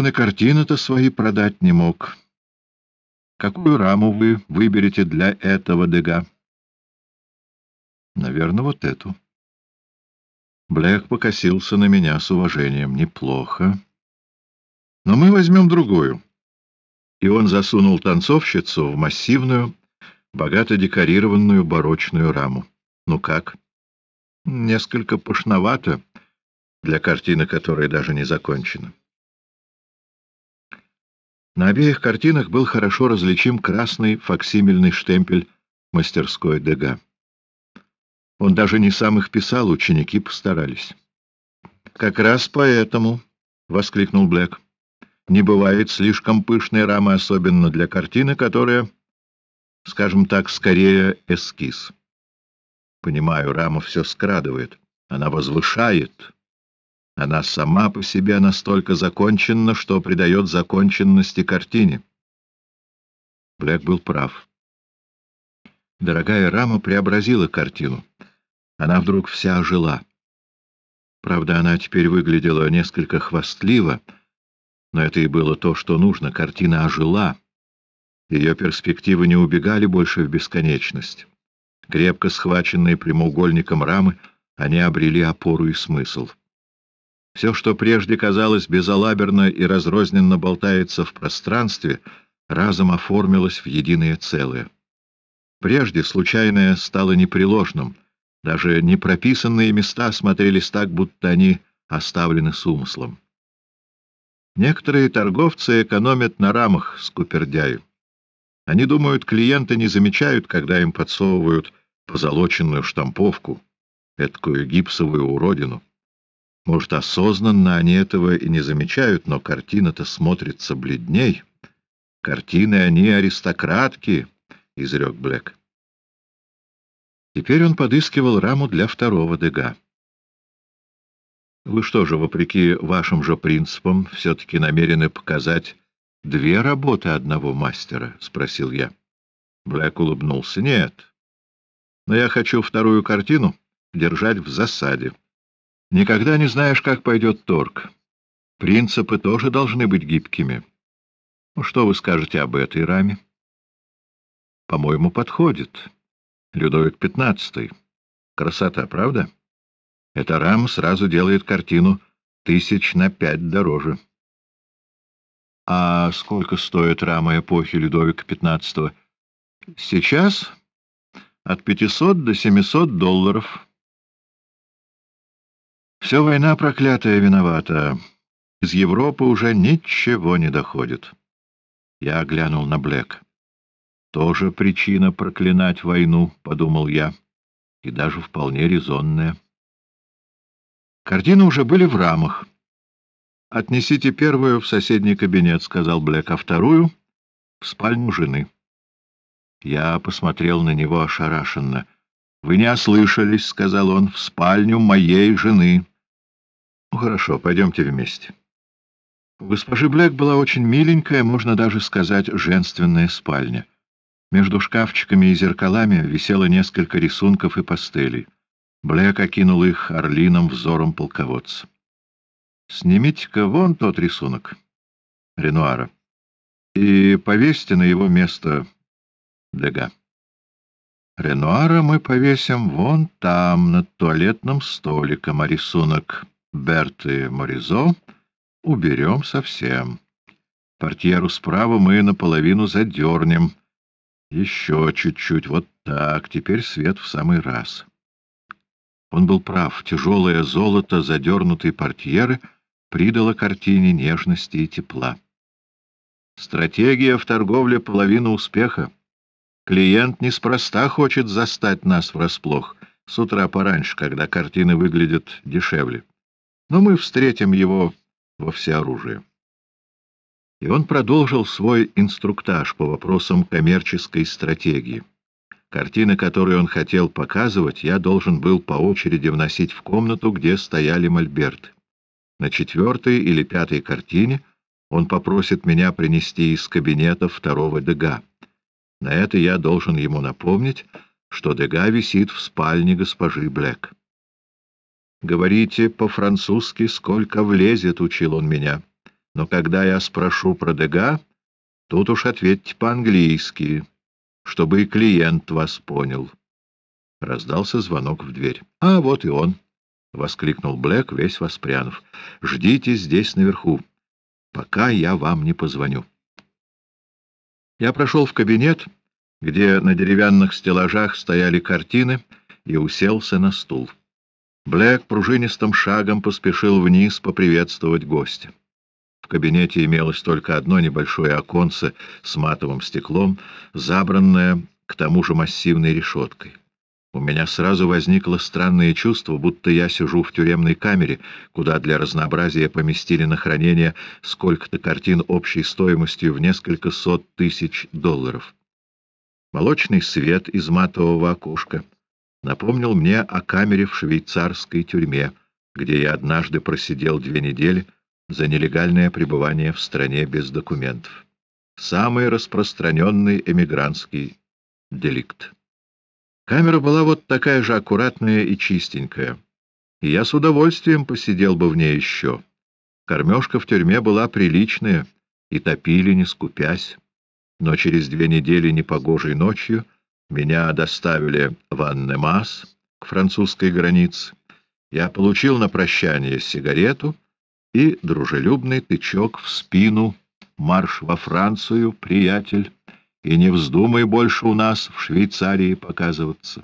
Он и картины-то свои продать не мог. Какую раму вы выберете для этого дега? Наверное, вот эту. Блэк покосился на меня с уважением. Неплохо. Но мы возьмем другую. И он засунул танцовщицу в массивную, богато декорированную барочную раму. Ну как? Несколько пышновато для картины, которая даже не закончена. На обеих картинах был хорошо различим красный факсимильный штемпель мастерской Дега. Он даже не сам их писал, ученики постарались. — Как раз поэтому, — воскликнул Блэк, — не бывает слишком пышной рамы, особенно для картины, которая, скажем так, скорее эскиз. Понимаю, рама все скрадывает, она возвышает, она сама по себе настолько законченна, что придает законченности картине. Блэк был прав. Дорогая рама преобразила картину. Она вдруг вся ожила. Правда, она теперь выглядела несколько хвастливо, но это и было то, что нужно. Картина ожила. Ее перспективы не убегали больше в бесконечность. Крепко схваченные прямоугольником рамы, они обрели опору и смысл. Все, что прежде казалось безалаберно и разрозненно болтается в пространстве, разом оформилось в единое целое. Прежде случайное стало непреложным, даже непрописанные места смотрелись так, будто они оставлены с умыслом. Некоторые торговцы экономят на рамах скупердяю. Они думают, клиенты не замечают, когда им подсовывают позолоченную штамповку, эткую гипсовую уродину. Может, осознанно они этого и не замечают, но картина-то смотрится бледней. Картины они аристократки, — изрек Блэк. Теперь он подыскивал раму для второго дега. Вы что же, вопреки вашим же принципам, все-таки намерены показать две работы одного мастера? — спросил я. Блэк улыбнулся. — Нет. Но я хочу вторую картину держать в засаде. Никогда не знаешь, как пойдет торг. Принципы тоже должны быть гибкими. Ну, что вы скажете об этой раме? По-моему, подходит. Людовик XV. Красота, правда? Эта рама сразу делает картину тысяч на пять дороже. А сколько стоит рама эпохи Людовика XV? Сейчас от 500 до 700 долларов. Все война проклятая виновата. Из Европы уже ничего не доходит. Я глянул на Блэк. Тоже причина проклинать войну, — подумал я, — и даже вполне резонная. Картины уже были в рамах. «Отнесите первую в соседний кабинет», — сказал Блэк, — «а вторую — в спальню жены». Я посмотрел на него ошарашенно. «Вы не ослышались», — сказал он, — «в спальню моей жены». Ну, хорошо, пойдемте вместе. У госпожи Блэк была очень миленькая, можно даже сказать, женственная спальня. Между шкафчиками и зеркалами висело несколько рисунков и пастелей. Блэк окинул их орлиным взором полководца. «Снимите-ка вон тот рисунок Ренуара и повесьте на его место Дега. Ренуара мы повесим вон там, над туалетным столиком, а рисунок Берты Моризо уберем совсем. Портьеру справа мы наполовину задернем. Еще чуть-чуть, вот так, теперь свет в самый раз. Он был прав, тяжелое золото задернутой портьеры придало картине нежности и тепла. Стратегия в торговле — половина успеха. Клиент неспроста хочет застать нас врасплох с утра пораньше, когда картины выглядят дешевле но мы встретим его во всеоружии. И он продолжил свой инструктаж по вопросам коммерческой стратегии. Картины, которые он хотел показывать, я должен был по очереди вносить в комнату, где стояли мольберты. На четвертой или пятой картине он попросит меня принести из кабинета второго Дега. На это я должен ему напомнить, что Дега висит в спальне госпожи Блэк. Говорите по-французски, сколько влезет, — учил он меня. Но когда я спрошу про Дега, тут уж ответьте по-английски, чтобы и клиент вас понял. Раздался звонок в дверь. — А, вот и он! — воскликнул Блэк, весь воспрянув. — Ждите здесь наверху, пока я вам не позвоню. Я прошел в кабинет, где на деревянных стеллажах стояли картины, и уселся на стул. Блэк пружинистым шагом поспешил вниз поприветствовать гостя. В кабинете имелось только одно небольшое оконце с матовым стеклом, забранное к тому же массивной решеткой. У меня сразу возникло странное чувство, будто я сижу в тюремной камере, куда для разнообразия поместили на хранение сколько-то картин общей стоимостью в несколько сот тысяч долларов. Молочный свет из матового окошка напомнил мне о камере в швейцарской тюрьме, где я однажды просидел две недели за нелегальное пребывание в стране без документов. Самый распространенный эмигрантский деликт. Камера была вот такая же аккуратная и чистенькая, и я с удовольствием посидел бы в ней еще. Кормежка в тюрьме была приличная, и топили, не скупясь. Но через две недели непогожей ночью меня доставили в Аннемас, к французской границе. Я получил на прощание сигарету и дружелюбный тычок в спину. «Марш во Францию, приятель!» и не вздумай больше у нас в Швейцарии показываться.